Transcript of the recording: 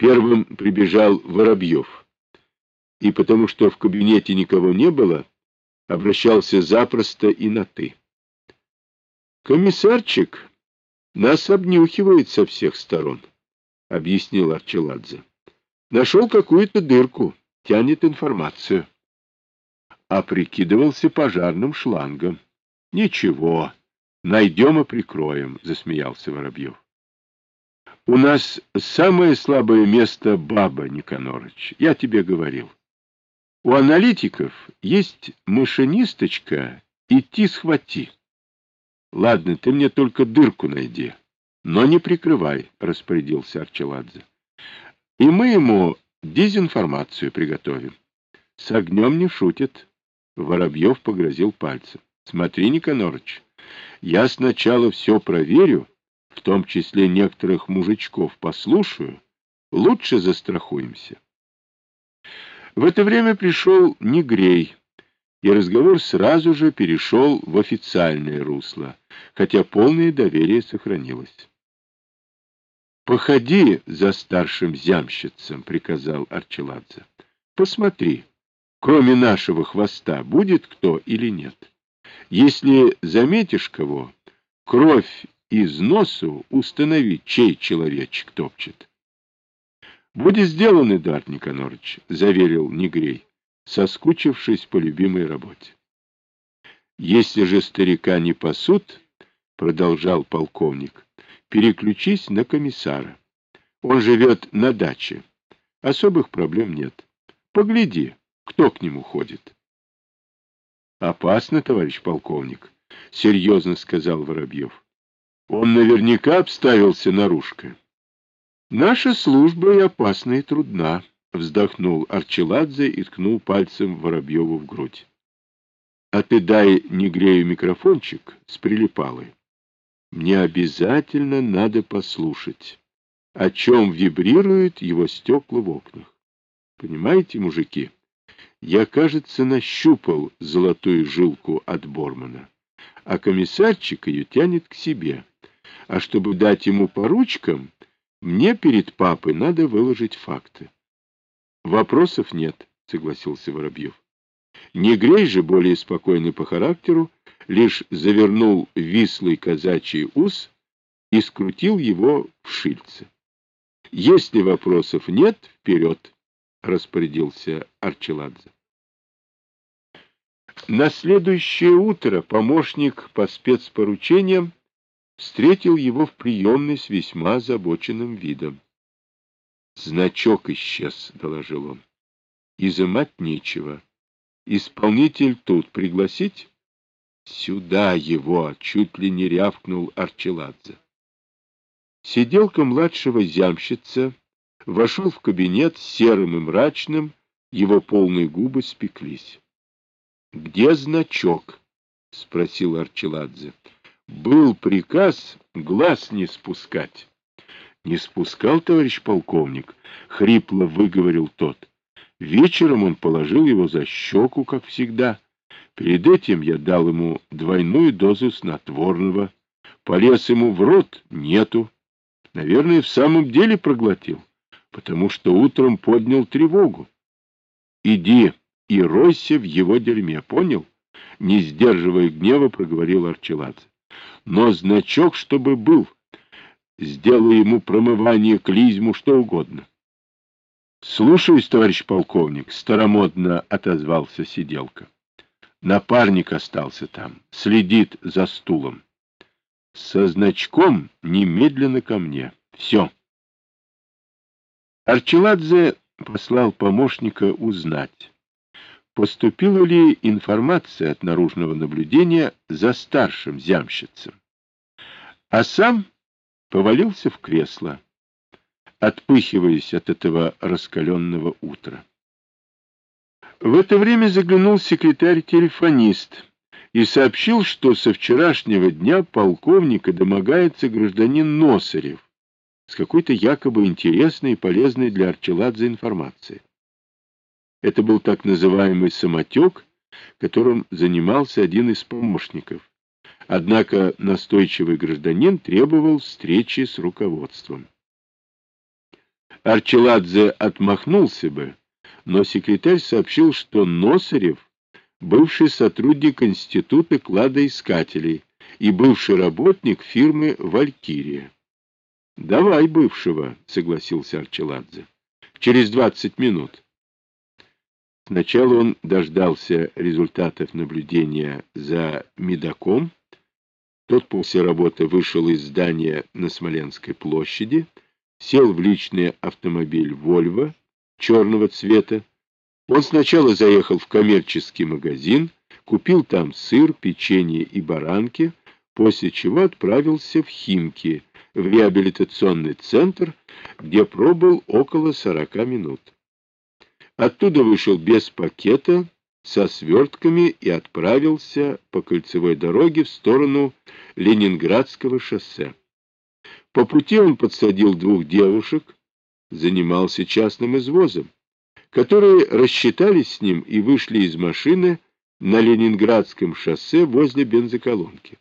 Первым прибежал Воробьев. И потому что в кабинете никого не было, обращался запросто и на «ты». «Комиссарчик нас обнюхивает со всех сторон», — объяснил Арчеладзе. «Нашел какую-то дырку, тянет информацию». А прикидывался пожарным шлангом. «Ничего, найдем и прикроем», — засмеялся Воробьев. «У нас самое слабое место — баба, Никонорыч, я тебе говорил». У аналитиков есть машинисточка «идти схвати». Ладно, ты мне только дырку найди, но не прикрывай, — распорядился Арчеладзе. И мы ему дезинформацию приготовим. С огнем не шутит. Воробьев погрозил пальцем. Смотри, Никонорыч, я сначала все проверю, в том числе некоторых мужичков послушаю, лучше застрахуемся. В это время пришел Негрей, и разговор сразу же перешел в официальное русло, хотя полное доверие сохранилось. «Походи за старшим зямщицем», — приказал Арчеладзе. «Посмотри, кроме нашего хвоста, будет кто или нет. Если заметишь кого, кровь из носу установи, чей человечек топчет». Будет сделан, Эдуард Никонорович, — заверил Негрей, соскучившись по любимой работе. Если же старика не пасут, — продолжал полковник, — переключись на комиссара. Он живет на даче. Особых проблем нет. Погляди, кто к нему ходит. Опасно, товарищ полковник, — серьезно сказал Воробьев. Он наверняка обставился наружкой. Наша служба и опасна, и трудна, — вздохнул Арчеладзе и ткнул пальцем Воробьеву в грудь. — А ты дай Негрею микрофончик с прилипалой. Мне обязательно надо послушать, о чем вибрируют его стекла в окнах. Понимаете, мужики, я, кажется, нащупал золотую жилку от Бормана, а комиссарчик ее тянет к себе. А чтобы дать ему по ручкам мне перед папой надо выложить факты. Вопросов нет, согласился Воробьев. Негрей же, более спокойный по характеру, лишь завернул вислый казачий ус и скрутил его в шильце. Если вопросов нет, вперед, распорядился Арчеладзе. На следующее утро помощник по спецпоручениям встретил его в приемной с весьма озабоченным видом. «Значок исчез», — доложил он. «Изымать нечего. Исполнитель тут. Пригласить?» «Сюда его!» — чуть ли не рявкнул Арчеладзе. Сиделка младшего зямщица вошел в кабинет серым и мрачным, его полные губы спеклись. — Где значок? — спросил Арчеладзе. Был приказ глаз не спускать. — Не спускал, товарищ полковник, — хрипло выговорил тот. Вечером он положил его за щеку, как всегда. Перед этим я дал ему двойную дозу снотворного. Полез ему в рот — нету. Наверное, в самом деле проглотил, потому что утром поднял тревогу. Иди и ройся в его дерьме, понял? Не сдерживая гнева, проговорил Арчеладзе но значок, чтобы был. Сделай ему промывание, клизму, что угодно. — Слушаюсь, товарищ полковник, — старомодно отозвался сиделка. Напарник остался там, следит за стулом. Со значком немедленно ко мне. Все. Арчеладзе послал помощника узнать, поступила ли информация от наружного наблюдения за старшим зямщицем. А сам повалился в кресло, отпыхиваясь от этого раскаленного утра. В это время заглянул секретарь-телефонист и сообщил, что со вчерашнего дня полковника домогается гражданин Носарев с какой-то якобы интересной и полезной для Арчеладзе информацией. Это был так называемый самотек, которым занимался один из помощников. Однако настойчивый гражданин требовал встречи с руководством. Арчеладзе отмахнулся бы, но секретарь сообщил, что Носарев — бывший сотрудник Института кладоискателей и бывший работник фирмы «Валькирия». — Давай бывшего, — согласился Арчеладзе. — Через двадцать минут. Сначала он дождался результатов наблюдения за медаком. Тот после работы вышел из здания на Смоленской площади, сел в личный автомобиль «Вольво» черного цвета. Он сначала заехал в коммерческий магазин, купил там сыр, печенье и баранки, после чего отправился в Химки, в реабилитационный центр, где пробыл около сорока минут. Оттуда вышел без пакета, со свертками и отправился по кольцевой дороге в сторону Ленинградского шоссе. По пути он подсадил двух девушек, занимался частным извозом, которые рассчитались с ним и вышли из машины на Ленинградском шоссе возле бензоколонки.